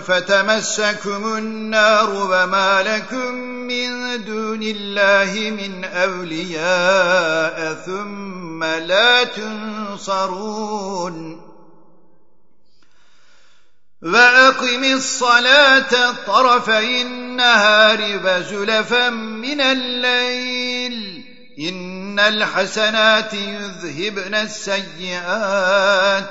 فتمسكم النار وما لكم من دون الله من أولياء ثم لا تنصرون وأقم الصلاة طرفي النهار وزلفا من الليل إن الحسنات يذهبن السيئات